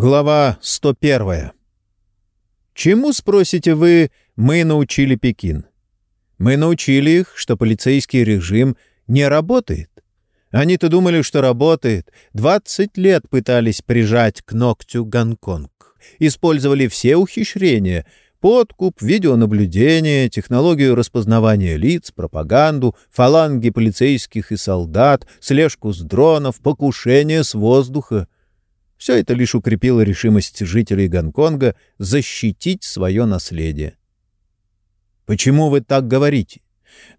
Глава 101. Чему, спросите вы, мы научили Пекин? Мы научили их, что полицейский режим не работает. Они-то думали, что работает. 20 лет пытались прижать к ногтю Гонконг. Использовали все ухищрения — подкуп, видеонаблюдение, технологию распознавания лиц, пропаганду, фаланги полицейских и солдат, слежку с дронов, покушение с воздуха — все это лишь укрепило решимость жителей Гонконга защитить свое наследие. Почему вы так говорите?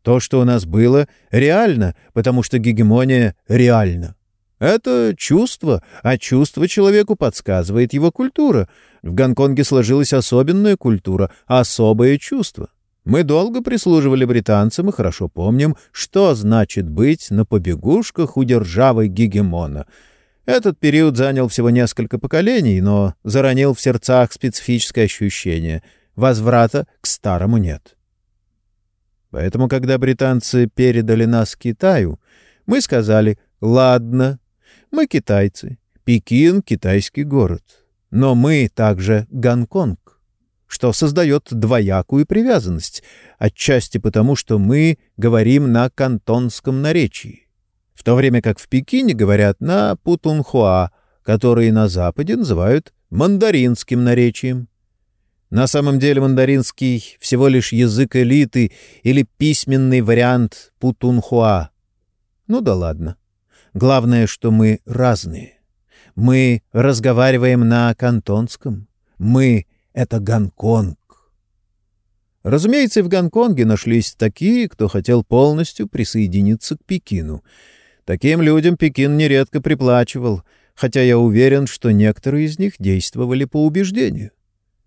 То, что у нас было, реально, потому что гегемония реальна. Это чувство, а чувство человеку подсказывает его культура. В Гонконге сложилась особенная культура, особое чувство. Мы долго прислуживали британцам и хорошо помним, что значит быть на побегушках у державы гегемона — этот период занял всего несколько поколений, но заронил в сердцах специфическое ощущение. Возврата к старому нет. Поэтому, когда британцы передали нас Китаю, мы сказали «Ладно, мы китайцы, Пекин — китайский город, но мы также Гонконг» что создает двоякую привязанность, отчасти потому, что мы говорим на кантонском наречии в то время как в Пекине говорят на путунхуа, который на Западе называют мандаринским наречием. На самом деле мандаринский — всего лишь язык элиты или письменный вариант путунхуа. Ну да ладно. Главное, что мы разные. Мы разговариваем на кантонском. Мы — это Гонконг. Разумеется, в Гонконге нашлись такие, кто хотел полностью присоединиться к Пекину — Таким людям Пекин нередко приплачивал, хотя я уверен, что некоторые из них действовали по убеждению.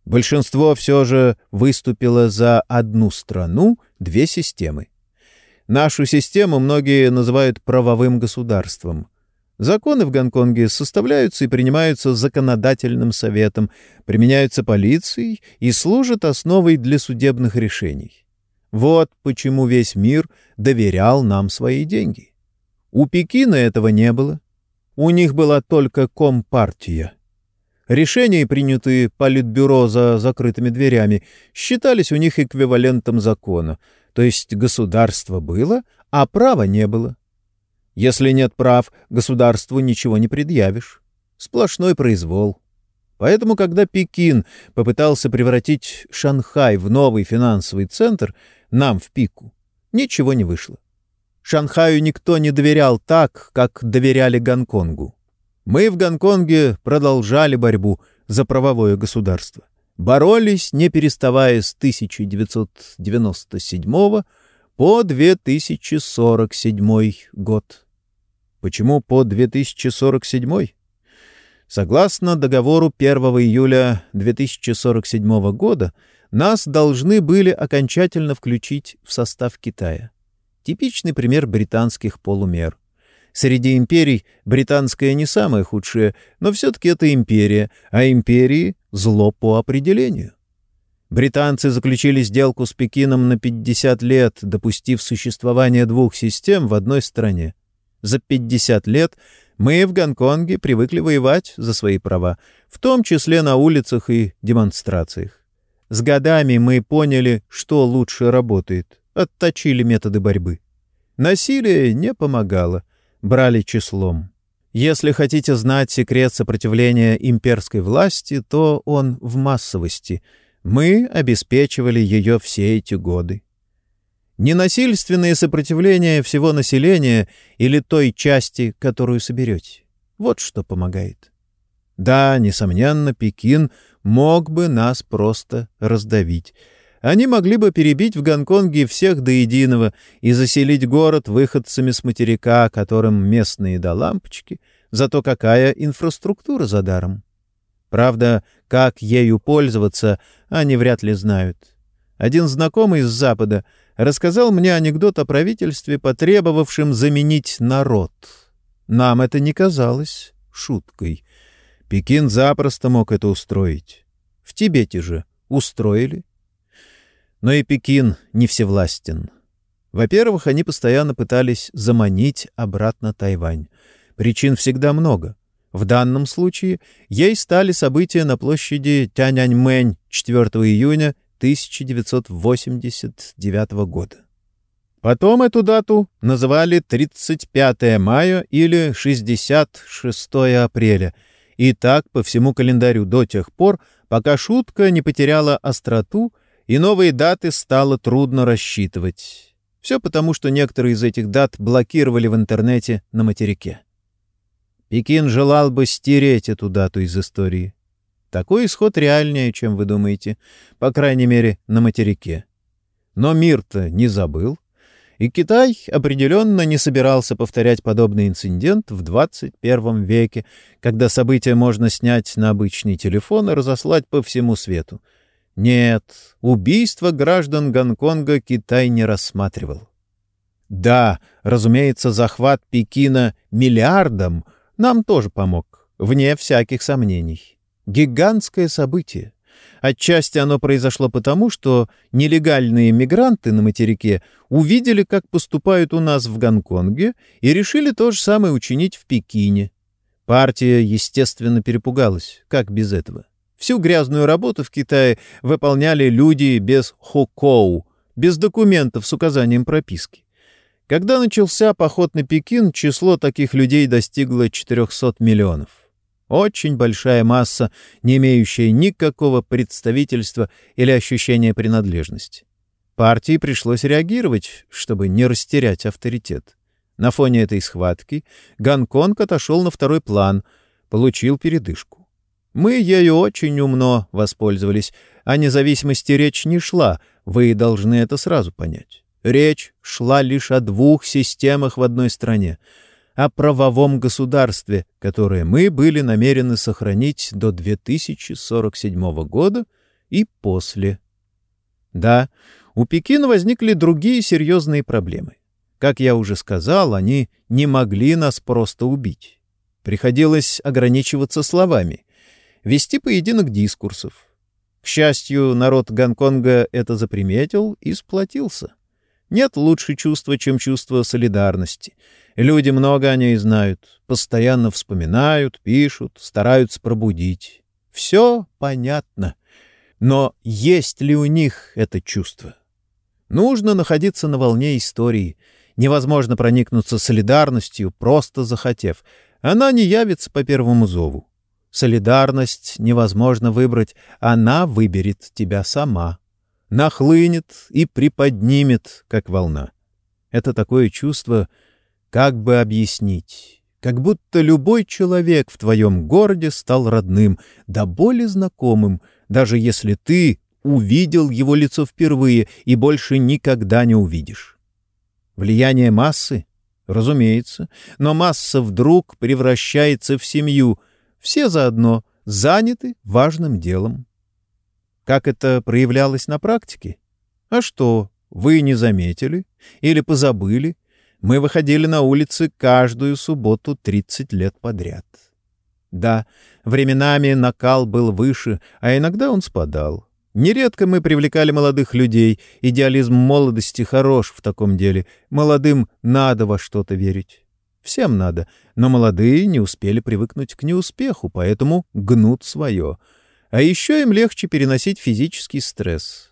Большинство все же выступило за одну страну, две системы. Нашу систему многие называют правовым государством. Законы в Гонконге составляются и принимаются законодательным советом, применяются полицией и служат основой для судебных решений. Вот почему весь мир доверял нам свои деньги. У Пекина этого не было. У них была только компартия. Решения, принятые Политбюро за закрытыми дверями, считались у них эквивалентом закона, то есть государство было, а права не было. Если нет прав, государству ничего не предъявишь. Сплошной произвол. Поэтому, когда Пекин попытался превратить Шанхай в новый финансовый центр, нам в пику, ничего не вышло. Шанхаю никто не доверял так, как доверяли Гонконгу. Мы в Гонконге продолжали борьбу за правовое государство. Боролись, не переставая с 1997 по 2047 год. Почему по 2047? Согласно договору 1 июля 2047 года, нас должны были окончательно включить в состав Китая. Типичный пример британских полумер. Среди империй британская не самая худшая, но все-таки это империя, а империи — зло по определению. Британцы заключили сделку с Пекином на 50 лет, допустив существование двух систем в одной стране. За 50 лет мы в Гонконге привыкли воевать за свои права, в том числе на улицах и демонстрациях. С годами мы поняли, что лучше работает отточили методы борьбы. Насилие не помогало, брали числом. Если хотите знать секрет сопротивления имперской власти, то он в массовости. Мы обеспечивали ее все эти годы. Ненасильственное сопротивление всего населения или той части, которую соберете. Вот что помогает. Да, несомненно, Пекин мог бы нас просто раздавить — они могли бы перебить в Гонконге всех до единого и заселить город выходцами с материка, которым местные до лампочки, зато какая инфраструктура за даром. Правда, как ею пользоваться, они вряд ли знают. Один знакомый из Запада рассказал мне анекдот о правительстве, потребовавшем заменить народ. Нам это не казалось шуткой. Пекин запросто мог это устроить. В Тибете же устроили. Но и Пекин не всевластен. Во-первых, они постоянно пытались заманить обратно Тайвань. Причин всегда много. В данном случае ей стали события на площади Тяньаньмэнь 4 июня 1989 года. Потом эту дату называли 35 мая или 66 апреля, и так по всему календарю до тех пор, пока шутка не потеряла остроту и новые даты стало трудно рассчитывать. Все потому, что некоторые из этих дат блокировали в интернете на материке. Пекин желал бы стереть эту дату из истории. Такой исход реальнее, чем вы думаете, по крайней мере, на материке. Но мир-то не забыл, и Китай определенно не собирался повторять подобный инцидент в 21 веке, когда события можно снять на обычный телефон и разослать по всему свету. Нет, убийство граждан Гонконга Китай не рассматривал. Да, разумеется, захват Пекина миллиардом нам тоже помог, вне всяких сомнений. Гигантское событие. Отчасти оно произошло потому, что нелегальные мигранты на материке увидели, как поступают у нас в Гонконге, и решили то же самое учинить в Пекине. Партия, естественно, перепугалась. Как без этого? Всю грязную работу в Китае выполняли люди без хокоу, без документов с указанием прописки. Когда начался поход на Пекин, число таких людей достигло 400 миллионов. Очень большая масса, не имеющая никакого представительства или ощущения принадлежности. Партии пришлось реагировать, чтобы не растерять авторитет. На фоне этой схватки Гонконг отошел на второй план, получил передышку. Мы ею очень умно воспользовались. О независимости речь не шла, вы должны это сразу понять. Речь шла лишь о двух системах в одной стране, о правовом государстве, которое мы были намерены сохранить до 2047 года и после. Да, у Пекина возникли другие серьезные проблемы. Как я уже сказал, они не могли нас просто убить. Приходилось ограничиваться словами — вести поединок дискурсов. К счастью, народ Гонконга это заприметил и сплотился. Нет лучше чувства, чем чувство солидарности. Люди много о ней знают, постоянно вспоминают, пишут, стараются пробудить. Все понятно. Но есть ли у них это чувство? Нужно находиться на волне истории. Невозможно проникнуться солидарностью, просто захотев. Она не явится по первому зову. Солидарность невозможно выбрать, она выберет тебя сама. Нахлынет и приподнимет, как волна. Это такое чувство, как бы объяснить, как будто любой человек в твоем городе стал родным, да более знакомым, даже если ты увидел его лицо впервые и больше никогда не увидишь. Влияние массы? Разумеется, но масса вдруг превращается в семью — все заодно заняты важным делом. Как это проявлялось на практике? А что, вы не заметили или позабыли? Мы выходили на улицы каждую субботу 30 лет подряд. Да, временами накал был выше, а иногда он спадал. Нередко мы привлекали молодых людей. Идеализм молодости хорош в таком деле. Молодым надо во что-то верить. Всем надо, но молодые не успели привыкнуть к неуспеху, поэтому гнут свое. А еще им легче переносить физический стресс.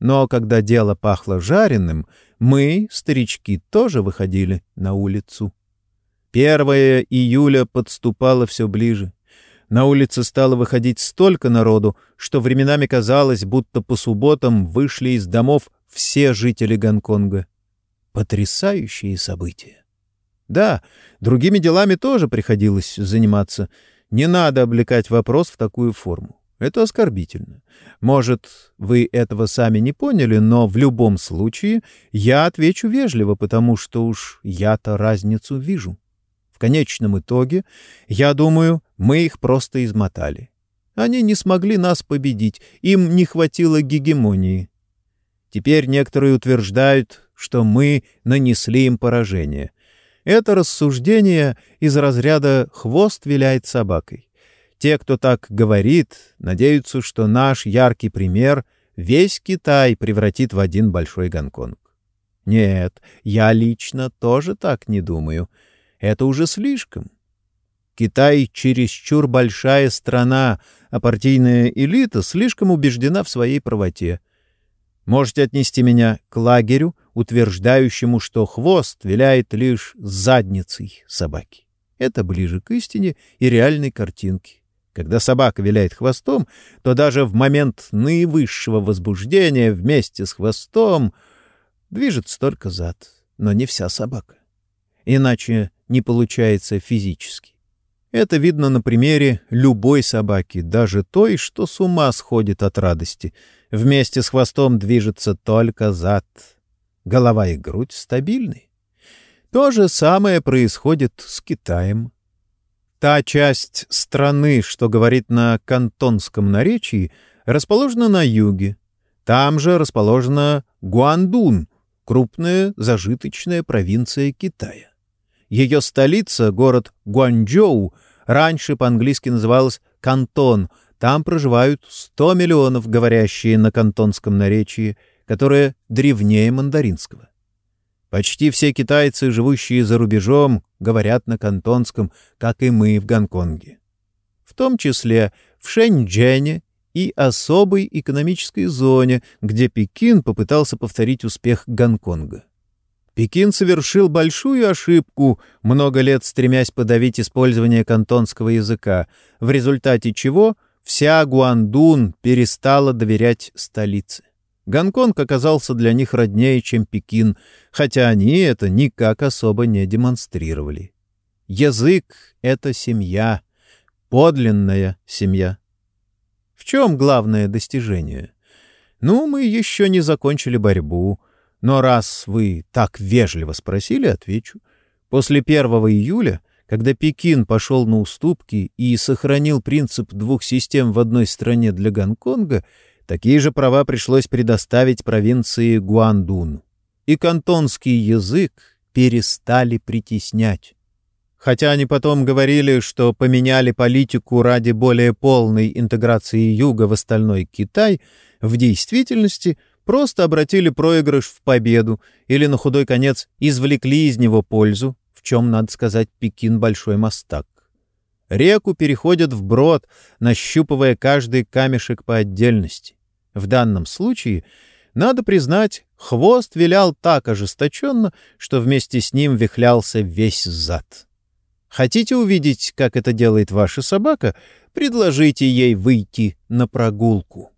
Но когда дело пахло жареным, мы, старички, тоже выходили на улицу. Первое июля подступало все ближе. На улице стало выходить столько народу, что временами казалось, будто по субботам вышли из домов все жители Гонконга. Потрясающие события. Да, другими делами тоже приходилось заниматься. Не надо облекать вопрос в такую форму. Это оскорбительно. Может, вы этого сами не поняли, но в любом случае я отвечу вежливо, потому что уж я-то разницу вижу. В конечном итоге, я думаю, мы их просто измотали. Они не смогли нас победить, им не хватило гегемонии. Теперь некоторые утверждают, что мы нанесли им поражение. Это рассуждение из разряда «хвост виляет собакой». Те, кто так говорит, надеются, что наш яркий пример весь Китай превратит в один большой Гонконг. Нет, я лично тоже так не думаю. Это уже слишком. Китай — чересчур большая страна, а партийная элита слишком убеждена в своей правоте. Можете отнести меня к лагерю, утверждающему, что хвост виляет лишь задницей собаки. Это ближе к истине и реальной картинке. Когда собака виляет хвостом, то даже в момент наивысшего возбуждения вместе с хвостом движется только зад, но не вся собака. Иначе не получается физически. Это видно на примере любой собаки, даже той, что с ума сходит от радости. Вместе с хвостом движется только зад. Голова и грудь стабильны. То же самое происходит с Китаем. Та часть страны, что говорит на кантонском наречии, расположена на юге. Там же расположена Гуандун, крупная зажиточная провинция Китая. Ее столица, город Гуанчжоу, раньше по-английски называлась Кантон. Там проживают 100 миллионов, говорящие на кантонском наречии, которое древнее мандаринского. Почти все китайцы, живущие за рубежом, говорят на кантонском, как и мы в Гонконге. В том числе в Шэньчжэне и особой экономической зоне, где Пекин попытался повторить успех Гонконга. Пекин совершил большую ошибку, много лет стремясь подавить использование кантонского языка, в результате чего вся Гуандун перестала доверять столице. Гонконг оказался для них роднее, чем Пекин, хотя они это никак особо не демонстрировали. Язык — это семья, подлинная семья. В чем главное достижение? Ну, мы еще не закончили борьбу — но раз вы так вежливо спросили, отвечу. После 1 июля, когда Пекин пошел на уступки и сохранил принцип двух систем в одной стране для Гонконга, такие же права пришлось предоставить провинции Гуандун. И кантонский язык перестали притеснять. Хотя они потом говорили, что поменяли политику ради более полной интеграции Юга в остальной Китай, в действительности просто обратили проигрыш в победу или на худой конец извлекли из него пользу, в чем, надо сказать, Пекин большой мастак. Реку переходят вброд, нащупывая каждый камешек по отдельности. В данном случае, надо признать, хвост вилял так ожесточенно, что вместе с ним вихлялся весь зад. Хотите увидеть, как это делает ваша собака? Предложите ей выйти на прогулку.